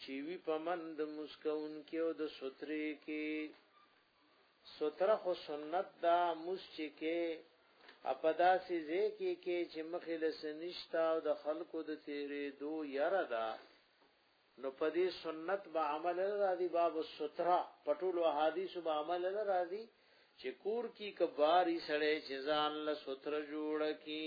چی وی په من د مسکون کې او د سترې کې ستره خو سنت دا مسچې کې اپدا سي زه کې کې چې مخې له سنشتا او د خلکو د تیرې دو یره دا نو په دې سنت به عمل راځي باب ستره پټول او حدیث به عمل راځي چې کور کې کباري سړې چې ځان له ستره جوړ کی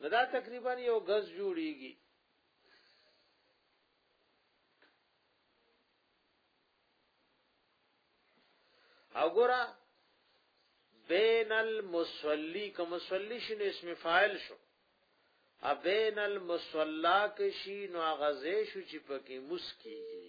نو دا تقریبا یو غز جوړیږي او ګورا بین المصلی که مصلی شنو اسم فاعل شو ابین المصلا کشی نو غزه شو چې پکې مسکیږي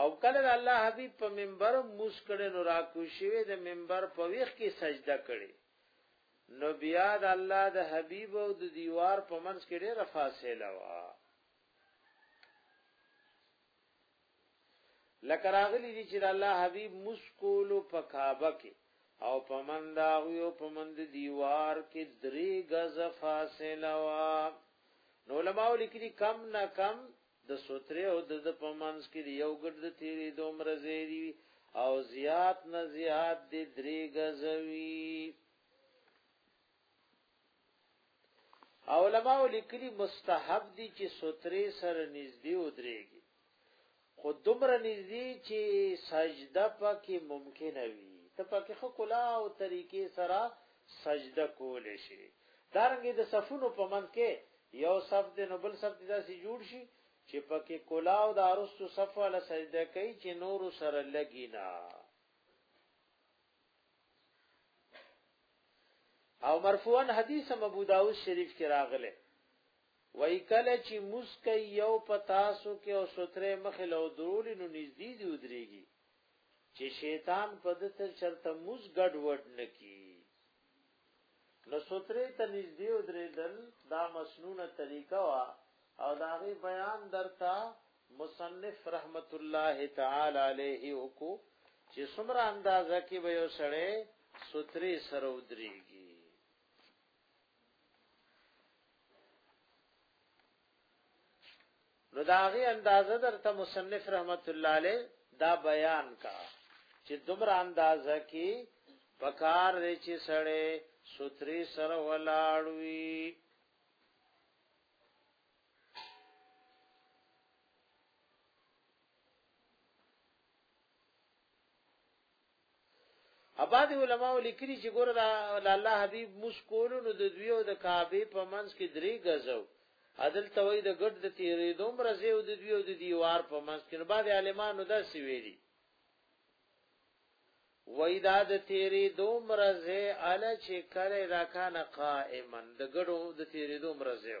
او کله د الله حبيب په منبر موس کړي نو راکو شوی د منبر په ویخ کې سجده کړي نو بیا د الله د حبيب او د دیوار په منځ کې ډېره فاصله وا لکه راغلی دي چې د الله حبيب موس کولو په کعبه کې او په من دا یو په من د دیوار کې درې غز فاصله وا نو علماء لیکلي کم نه کم د سوترې او د د پمنس کې یو ګډ د تیری دومره زیری او زیات نه زیات د درې غزوی علماء لیکلي مستحب دي چې سوترې سره نږدې ودرېږي خو دومره نږدې چې سجده پکې ممکن وي ته پکې خو کلا او طریقې سره سجده کول شي دارنګه د صفونو په منځ کې یو صف دی نو بل صف دی داسې جوړ شي چې پکې کلاو د ارستو صف ولا سجده کوي چې نور سره لګی نه او مرفوعا حدیث ابو داود شریف کې راغله وای کله چې مسکې یو پتاسو کې او ستره مخې له درول نو نږدې دی ودرېږي چې شیطان په دته چرته موس ګډ وډ نکی نو سوترې ته نږدې او درېدل دا مسنونه طریقه وا او دا غي بیان درتا مصنف رحمت الله تعالی علیه وکو چې څومره اندازه کې به یو سړی سوترې سره ودرېږي نو دا غي اندازه درته مصنف رحمت الله علیه دا بیان کا چې دومره اندازه کې پکار دی چې سړې سوتري سره ولاړوي اباد علماء لیکلي چې ګوره دا الله حبيب مشکول نو د دوی او د کعبه په منځ کې درې غزو عدل توي د ګډ د تیرې دوم رزه او د دوی او د دیوار په منځ کې نو بعد عالمانو دا سی ویلي وای دا د تیرې دوم رزه ال چې کله دا کان قائما د ګډو د تیرې دوم رزه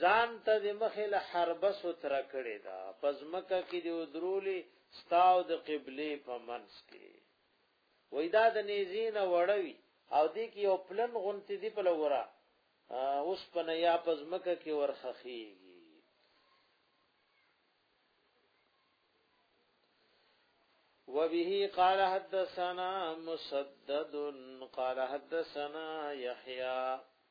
ځان ته د مخې له حربه ستره کړې ده په ځمکه کې د ودرولې ستا او د قبلې په منځ کې وای دا د نیزې نه وړوي او دې کې یو پلن غونتې دی په لوره اوس په نه یا په ځمکه کې ورخخېږي وبه قال حدثنا مسدد قال حدثنا يحيى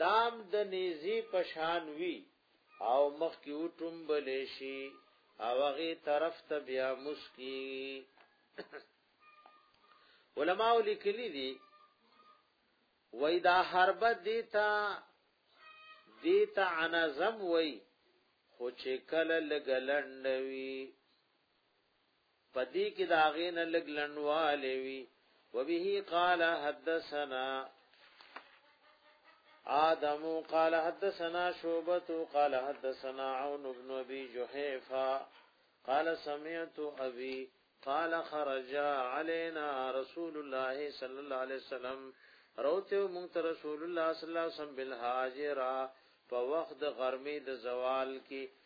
دام د نیزی پشان وی او مخ کی وټوم بلیشی او هغه طرف ته بیا مسکی علماء لیکلی دی وای دا حرب دیتا دیتا عنزم وای خو چې کله لګلندوي په دې کې د هغې نه لږ لنډوالی وي وبه قال حدثنا آدم قال حدثنا شعبة قال حدثنا عون بن أبي جحيفة قال سمعت أبي قال خرج علينا رسول الله صلى الله عليه وسلم روته مونږ ته رسول الله صلی الله علیه وسلم بالهاجرا په وخت د غرمې د زوال کې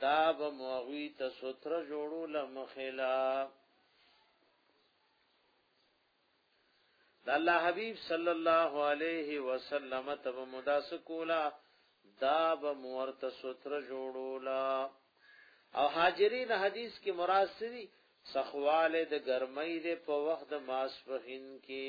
دا به مو هغوی ته ستره جوړو له مخې له د الله حبیب صلی الله علیه وسلم ته به مو داسې کولا دا به مو ورته ستره جوړولا او حاجرین حدیث کې مراد سری سخواله د ګرمۍ د په وخت د ماسپخین کې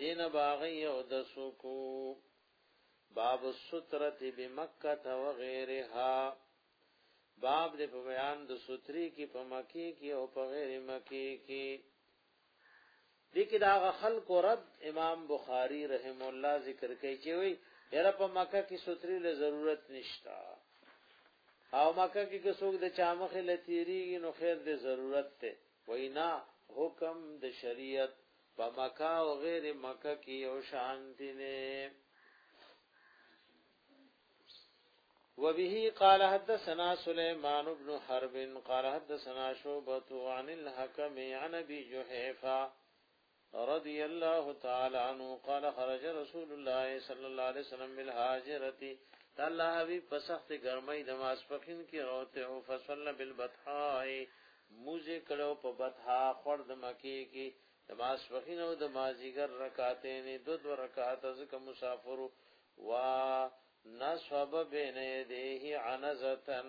دین باغی او د سوکو باب السترت بمکه تا وغیرها باب د په بیان د ستری کې په مکی کې او په غیر مکی کې د کې دا خلق رد امام بخاری رحم الله ذکر کوي چې وی یره په مکه کې ستری له ضرورت نشتا او مکه کې که څوک د چامخې لتیری نو خیر د ضرورت ته وینا، حکم د شریعت په مکه او غیر مکه کې یو شان دی نه. وبه قال حدثنا سليمان بن حرب قال حدثنا شعبة عن الحكم عن ابي جحيفه رضی الله تعالی عنہ قال خرج رسول الله صلی الله علیه وسلم بالهاجرتی تعالی حبیب په سخت ګرمۍ د ماسپخین کې روته او فصلنا بالبطحاء موزه کړو په بطحا خور د مکی کې د ماسپخین او د مازیګر رکعاتین دو دو رکعات ځکه مسافر وا نصب بین یدیه عنزتن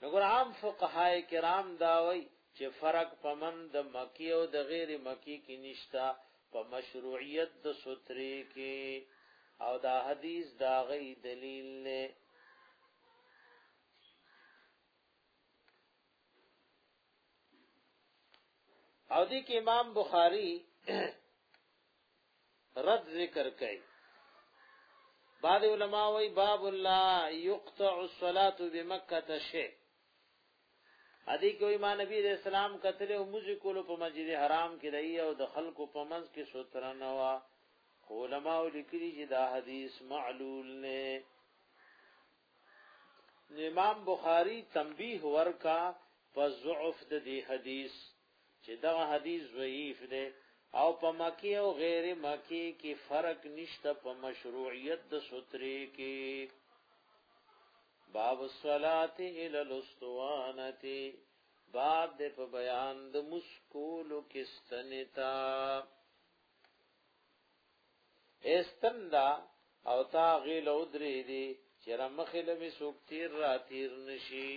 نو ګور عام فقهای کرام دا وای چې فرق په من د مکی او د غیر مکی کې نشتا په مشروعیت د سترې کې او دا حدیث دا غي دلیل نه او دې کې امام بخاری رد ذکر کوي بعض علما وی باب الله یقطع الصلاه بمکه شی ادي کوي ما نبی رسول اسلام کتل او موزي کولو په مسجد حرام کې دی او د خلکو په منځ کې ستر نه وا علماء لیکلي چې دا حدیث معلول نه امام بخاری تنبیه ورکا په ضعف د دې حدیث چې دغه حدیث ضعیف دی او په مکی او غیر مکی کې فرق نشته په مشروعیت د سترې کې باب الصلاه الى الاستوانه باب د په بیان د مسکول کې ستنتا استندا او تا غیل او درې دي چې رمخې لمې سوک تیر را تیر نشي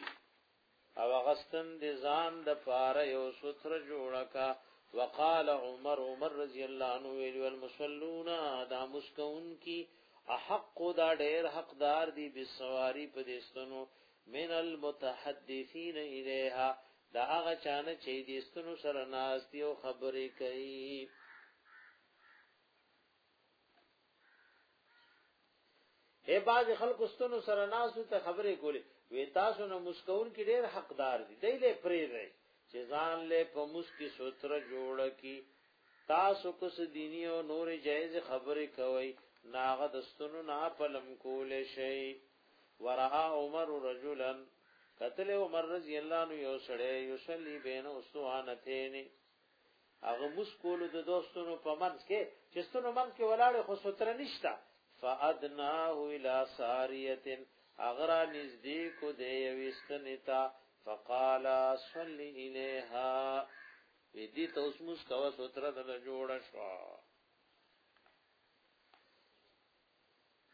او غستن دي ځان د پاره یو ستر جوړه کا وقال عمر عمر رضی الله عنه ویل المصلون دا مسکون کی احق دا ډیر حقدار دي بسواری په دستنو من المتحدثین الیها دا هغه چانه چې دستنو سره ناس دی او خبرې کوي اے باز خلق استنو سره ناسو ته خبرې کولې وې تاسو نو مسکون کې ډېر حقدار دي دی له پرې دی چې ځان له په مسکی سوتره جوړ کی تاسو کوس دینی او نور جایز خبرې کوي ناغه دستونو نا پلم کولې شي ورا عمر رجلا قتل عمر رضی الله عنه یو سړی یصلی بین اسوانتین هغه موس کولو د دوستونو په منځ کې چې ستونو منځ کې ولاړ خو ستر نشته فادناه الى ساریه اغرا نزدې کو دی یوستنتا فقال صل الیها وی دې ته اوس موس کوا ستر د جوړ شو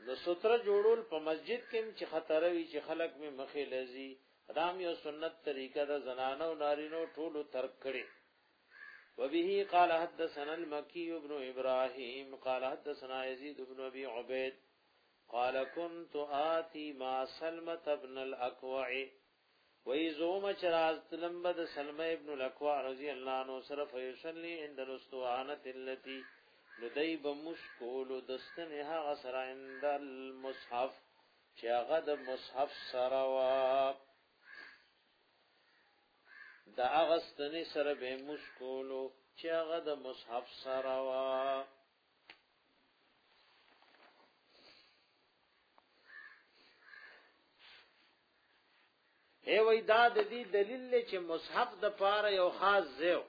د ستره جوړول په مسجد کې چې خطر وي چې خلک می مخې لذي رام یو سنت طریقه د زنانو نارینو ټولو ترک کړي وبه قال حدثنا المكي بن ابراهيم قال حدثنا يزيد بن ابي عبيد قال كنت آتي مع سلمة بن الاكوع وی زوم چراز تلم بد سلمہ ابن الاکوا رضی اللہ عنہ سره فیصلی عند الاستوانت اللتی لدی بمسکول دستن هغه سره عند المصحف چې هغه د مصحف سره وا د هغه ستن سره به مسکول چې هغه د مصحف سره وا ای وای دا د دې دلیل دی چې مصحف د پاره یو خاص زیو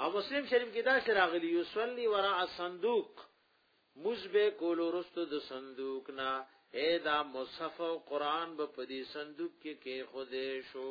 او مسلم شریف کې دا سره راغلی یصلی ورا الصندوق مزبه کول ورستو د صندوق نه اے دا مصحف او قران په دې صندوق کې کې خوده شو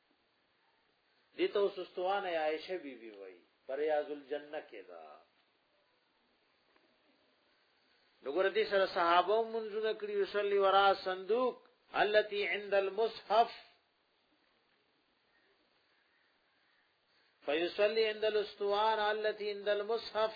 دې ته سستوانه عائشه بي بي وای پریاض الجنه کې دا نګور دې سره صحابه منځونه کړی وصلی ورا صندوق التي عند المصحف فيصلي عند الاستوان التي عند المصحف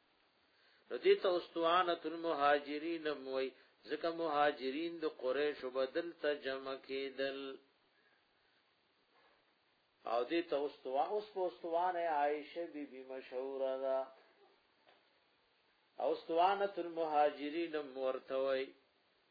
نو دیتا استوانت المهاجرین هم وی ځکه مهاجرین د قریشو به دلته جمع کېدل او دې ته استوا اوس په استوانه عائشه بی بی مشهوره ده او استوانه المهاجرین هم ورته وی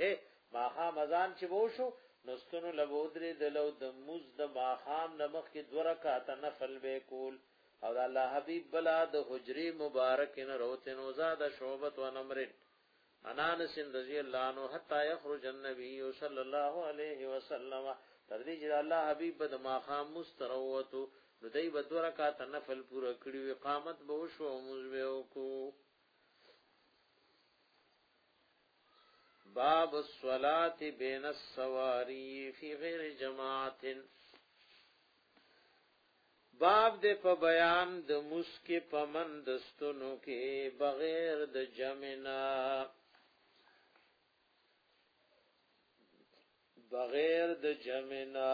هی ماښام اذان چې به وشو نو ستنو له به ودرېدل او د لمونځ د ماښام نه مخکې دوه رکعته نفل به یې کول او د الله حبیب بلا د حجرې مبارکې نه راوتې نو زاد شعبت و نمرن عن انس رضی الله عنه حتا یخرج النبی صلی الله علیه وسلم تر دې چې الله حبیب د ماخام مستروتو نو دای به دوه رکعات نفل پوره کړی وي قامت به وشو او موږ به وکړو باب الصلاة بین السواری فی غیر جماعت باب د په بیان د مسکه پمن دستونو کې بغیر د جمعنا بغیر د جمعنا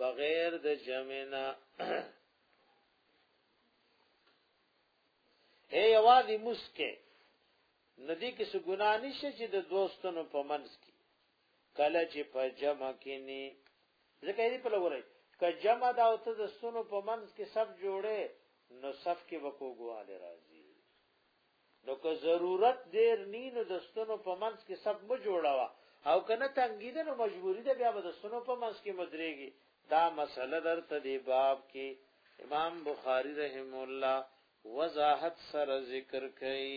بغیر د جمعنا اے یوازې مسکه ندی کې څه ګنا نشته چې د دوستونو په منځ کې کله چې په جمع کې ني ځکه دې په لوري که جمع دا او ته د سونو په منځ کې سب جوړې نو صف کې وکوګواله راځي نو که ضرورت دیر نی نو د ستنو په منځ کې سب مو جوړوا او کنه تنګی ده نو مجبوری ده بیا به د ستنو په منځ کې مدرېږي دا مسله درته دی باب کې امام بخاری رحم الله وضاحت سره ذکر کړي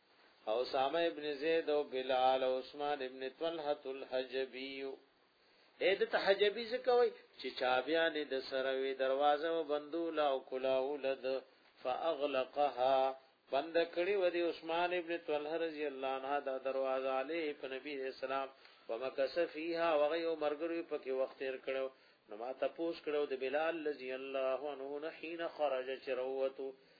اسامه ابن زید او بلال او عثمان ابن طلحه الحجبی اې د تحجبی زکوي چې چابيان د سره وي دروازه و بندول او کلاول د فاغلقها بند کړي و دي عثمان ابن طلحه رضی الله عنه دا دروازه عليه په نبی اسلام ومکس فيها وغي او مرګري په کې وخت تیر کړو نو ما تاسو کړو د بلال رضی الله عنه نه حين خرج چروتو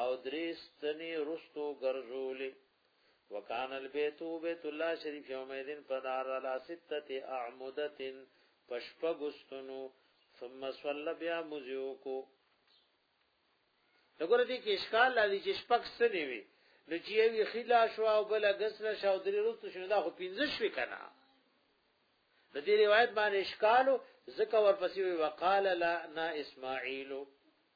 او درې ستنې رستو ګرځولې وکان البیت بیت الله شریف یومئذین پدار علا سته اعمدتن پشپګستنو ثم صلی بیا مزیو کو نګور دي کې اشکال لري چې شپک سنې وي نو چې یو خلا شو او بل غسل شو درې روز شو دا خو 15 شوي کنه د دې روایت باندې اشکال زکه ورپسې وقال لا نا اسماعیل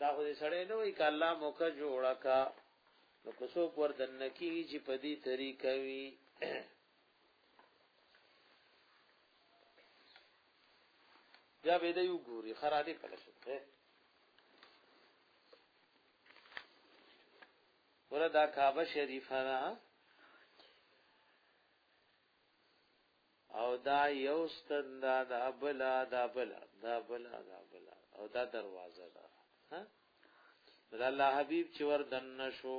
دا خو دې سړی نه وای ک الله موکه جوړه کا نو کوسو پر دنه کی چې په دې طریقه وی بیا به دې وګوري خرا دې کله شو وردا کعبه شریفه او دا یو ستن دا دا بلا دا بلا دا بلا دا بلا او دا دروازه دا ها دا الله حبیب چې ور دن شو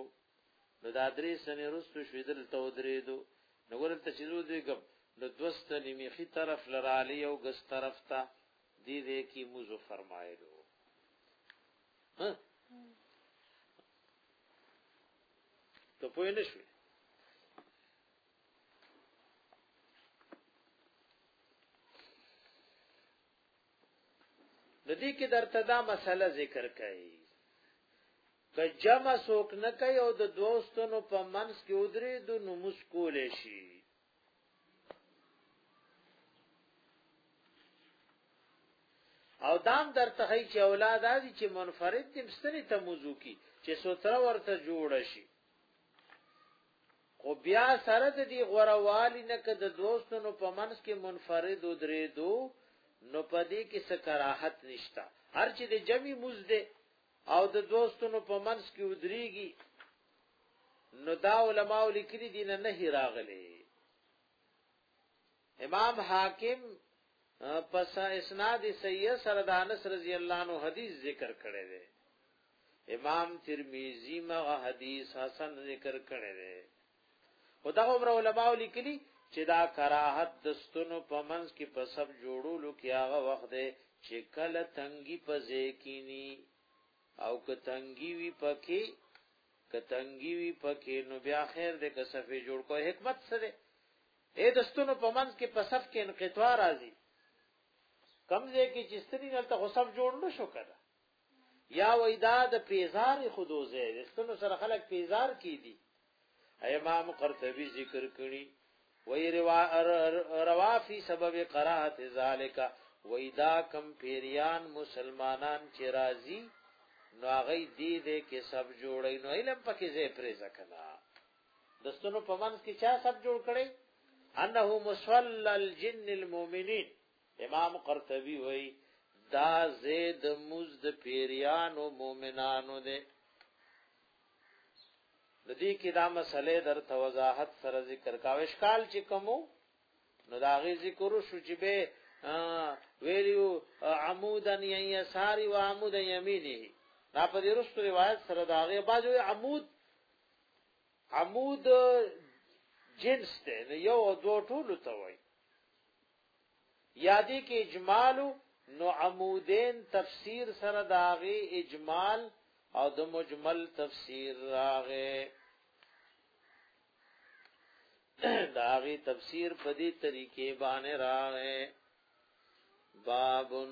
نو دا درې سنې رستو شو دل تو درې دو نو ورل ته چې دو دې ګم نو دوست نیمخي طرف لرالی او ګس طرف ته دې دې کی موزو فرمایلو ها ته پوه نه شوې د دې کې درته دا مسله ذکر کړي که جمع سوک نه کوي او د دوستونو په منځ کې ودرې د نموز کول شي او دام در ته چې اولاد دي چې منفرد تم ستني تموزو کی چې سوتره ورته جوړ شي خو بیا سره د دې غوروالی نه که د دوستونو په منځ کې منفرد ودرېدو نو په دې کې څه کراهت نشته هر چې د جمعي مزده او د دوستونو په منځ کې ودرېږي نو دا علماء لیکلي دي نه نه راغلي امام حاکم پس اسناد صحیح سره د انس رضی الله عنه حدیث ذکر کړی دی امام ترمذی ما حدیث حسن ذکر کړی دی خدا عمر علماء لیکلی چې دا کراهت دستونو په منځ کې په سب جوړولو کې هغه وخت دی چې کله تنګي په ځکینی او که تنګي وی پکې که تنګي وی پکې نو بیا خیر دې که صفه جوړ کو حکمت سره اې د ستونو په منځ کې په صف کې انقطاع راځي کم ځای کې چې ستنی دلته خو صف جوړ نه شو کړه یا وای دا د پیزار خودو ځای د ستونو سره خلک پیزار کی دي امام قرطبي ذکر کړي وای روا روا فی سبب قرات ذالک وای دا کم پیریان مسلمانان چې راضی نو هغه دې دې کې سب جوړی نو علم پکې زې پرې ځکنه دستونو په منځ کې چا سب جوړ کړي انه مصلى الجن المؤمنين امام قرطبي وای دا زید مزد پیریانو مؤمنانو ده د دې کې دا مسلې در توضاحت سره ذکر کا وشکال چې کومو نو دا غي ذکر شو چې به ویلو عمودن یساری و عمودن یمینه دا په دې رسو روایت سره دا غي باجو عمود عمود جنس ده نو یو او دو ټولو ته وای یادې کې اجمالو نو عمودین تفسیر سره داغه اجمال او د مجمل تفسیر راغه داغه تفسیر په دې طریقې باندې راغه بابن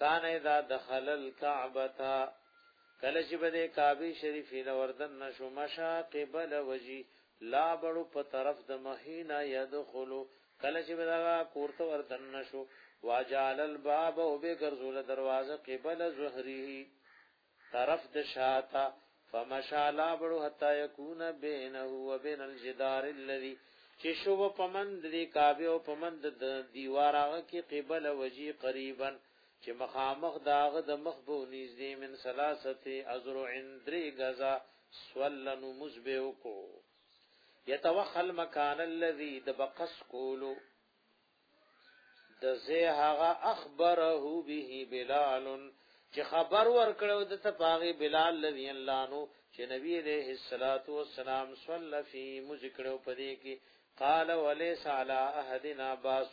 کان اذا دخل الکعبه کله چې بده کعبه شریف نه وردن نشو مشا قبل وجی لا بړو په طرف د مهینا يدخلو کله چې بدا کورته وردن نشو واجال الباب او به ګرځول دروازه قبل زهری طرف د شاته فمشا لابړو حتا یکون بینه و بین الجدار الذي چې شو په مند دې کعبه او په مند د دیوار هغه کې قبل وجی قریبا چې مخامخ داغه د مخ به نږدې من ثلاثه ازرع اندری غزا سولن مزبه کو یتوخل مکان الذي دبقس کولو د زه هغه اخبره به بلال چې خبر ورکړو د تپاغي بلال رضی الله عنه چې نبی عليه الصلاه والسلام صلی فی مذکرو پدې کې قال وليس على احدنا باس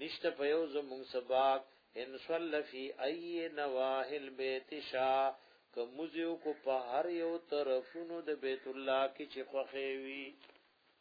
نشته په یو زمون سباق ان صلی فی ای نواهل بیت شا کومزیو کو په هر یو طرفونو د بیت الله کې چې خوخه وی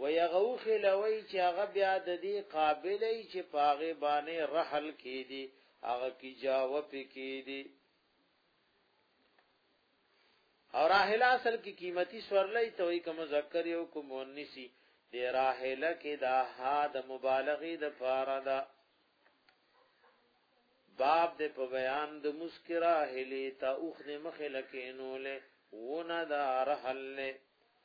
وی هغه اوښې لوی چې هغه بیا د دې قابل ای چې په هغې باندې رحل کېدی، هغه کیجاوه پې کېدی. او راحله اصل کې قیمتي سورلی ته وایي، که مذکر یو که مؤنثي، د راحله کې دا ها د مبالغې د پاره ده. باب د په بیان د مسکی راحلې ته اوښ د مخې لکې نولې ونه دا رحل نه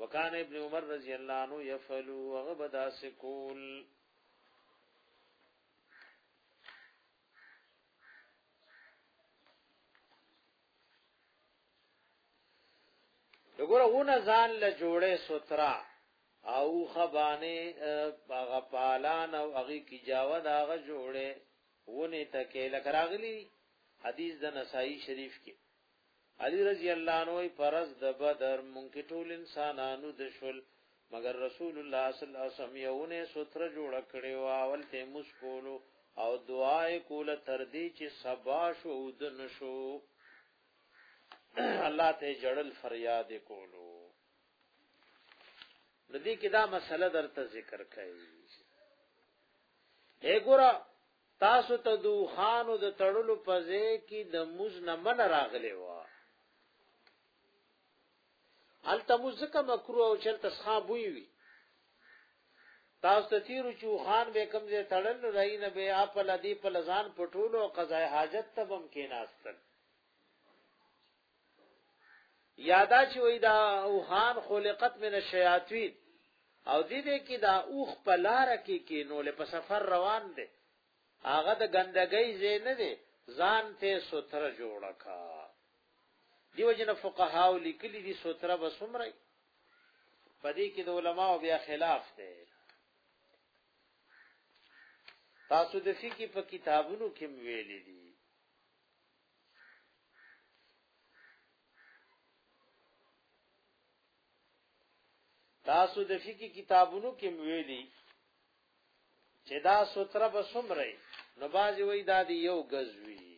وکان ابن عمر رضی الله عنه يفعل وغبدا سکول وګوره غونه ځان له جوړې سترا او خبانه هغه پالان او هغه کی جاوه دا هغه جوړې ونه تکې لکراغلی حدیث د نسائی شریف کې علی رضی الله عنه وی پرز د بدر مونږ کې ټول انسانانو د شول مگر رسول الله صلی الله علیه وسلم یوونه ستر جوړ کړي او اول ته مسکولو او دعای کوله تر دې چې سبا شو او د نشو الله ته جړل فریاد کولو د دې کې دا مسله درته ذکر کړي اے ګورا تاسو ته د خانو د تړلو په ځای کې د موز نه من راغلی و الته موز ځکه مکروه او چرته ښه بوی وي تاسو ته تیرو چې خان به کم ځای تړل نو دای نه به خپل دی په لزان پټولو او قضای حاجت ته بم کې ناستل یادا چې وای دا اوهان خلقت من الشیاطین او دې دې کې دا اوخ په لار کې کې نو له په سفر روان دي هغه د ګندګۍ زین نه دي ځان ته ستر جوړ کا دیو جن فقهاو لیکلي دي ستر به سمري پدې کې د علماو بیا خلاف دی تاسو د فقې په کتابونو کې ویلي دي تاسو د فقہی کتابونو کې ویلي چې دا ستره به څومره نو بازي وای دا دی یو غزوی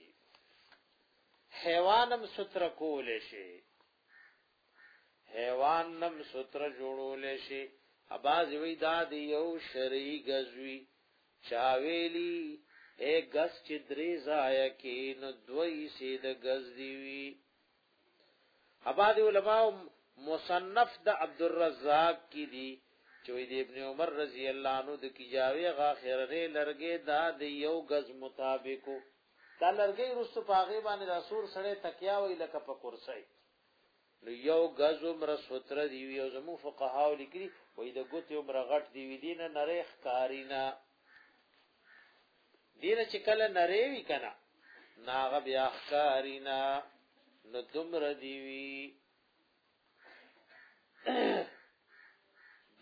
حیوانم ستره کول شي حیوان نم ستر جوړول شي اباز وی دا دی یو شری غزوی چاویلی اے غز چې درې ځای کې نو دوی سي د غز دی وی اباز علماء مصنف د عبد الرزاق کی دی چې د ابن عمر رضی الله عنه د کیجاوی غاخر نه لرګې دا د یو غز مطابقو دا لرګې رسو پاغه باندې رسول سره تکیا وی لکه په کرسی نو یو غز عمر ستر دی یو زمو فقهاو لیکلی وای د ګوت عمر غټ دی وی دین نری ښکارینا دین چې کله نری وی کنه ناغه بیا ښکارینا نو دمر دی وی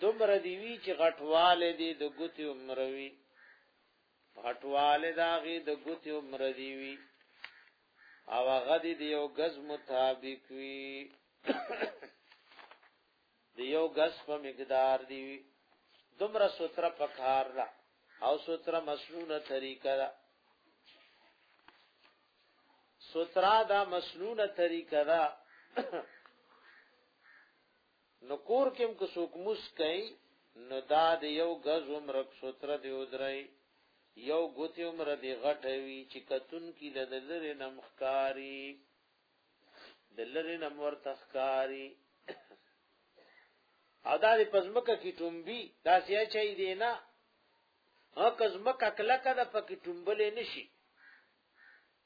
دمر دی وی چې غټواله دی د ګوت عمر وی غټواله داغي د ګوت عمر دی وی او هغه دی یو غز مطابق وی دی یو غز په مقدار دی وی دمر سوتره پکار را او سوتره مسنونه طریقه را سوترا دا مسنونه طریقه را نو کور کې هم که څوک لمونځ کوي، نو دا د یو ګز عمره ستره دې ودروي، یو ګوتې عمره دې غټه وي چې کتونکي له د لرې نه هم ښکاري، د لرې نه هم ورته ښکاري. او دا دې په ځمکه کې ټومبي، داسې اچوي دی نه، هغه که ځمکه کلکه ده پکې ټومبلی نه شي.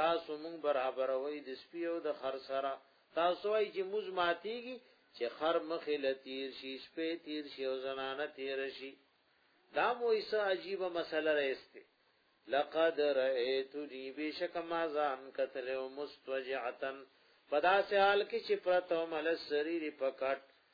تاسو مونږ برابروي د سپي او د خر سره تاسو وايي چې موږ ماتيږي چې خر مخې لتیر شي سپي تیر شي او زنانه تیر شي دا مو ایسه عجیبه مسله راځي لقد رأيتني بشک ما ځان قتل او مستوجعتن پدا سه حال کې چې پرته مل سريري پکټ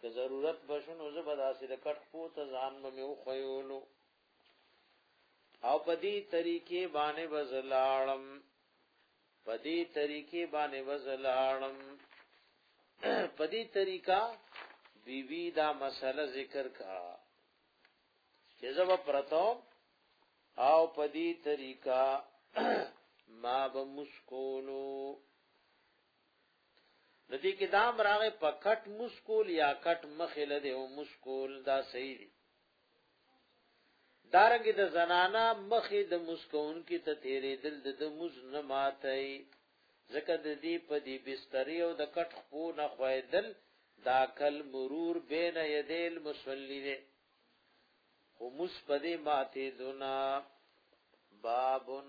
که ضرورت به شو نو زه به داسې د کټ خپو ته ځان به مې وښیولو او په دې طریقې باندې به زه لاړم په دې طریقې باندې به زه لاړم په دې طریقه بی بی دا مسله ذکر کا چې زه به پرتو او په دې طریقه ما به مسکولو نو دې کې دام راغې په کټ مسکول یا کټ مخې له دې او مسکول دا صحیح دی دارنګ د زنانا مخې د مسکون کې ته تیرې دل د مز نه ماتای زکه د دې په دې بسترې او د کټ خو نه خویدل دا کل مرور بین یدیل مصلی دې خو مس په دې ماتې دنا بابن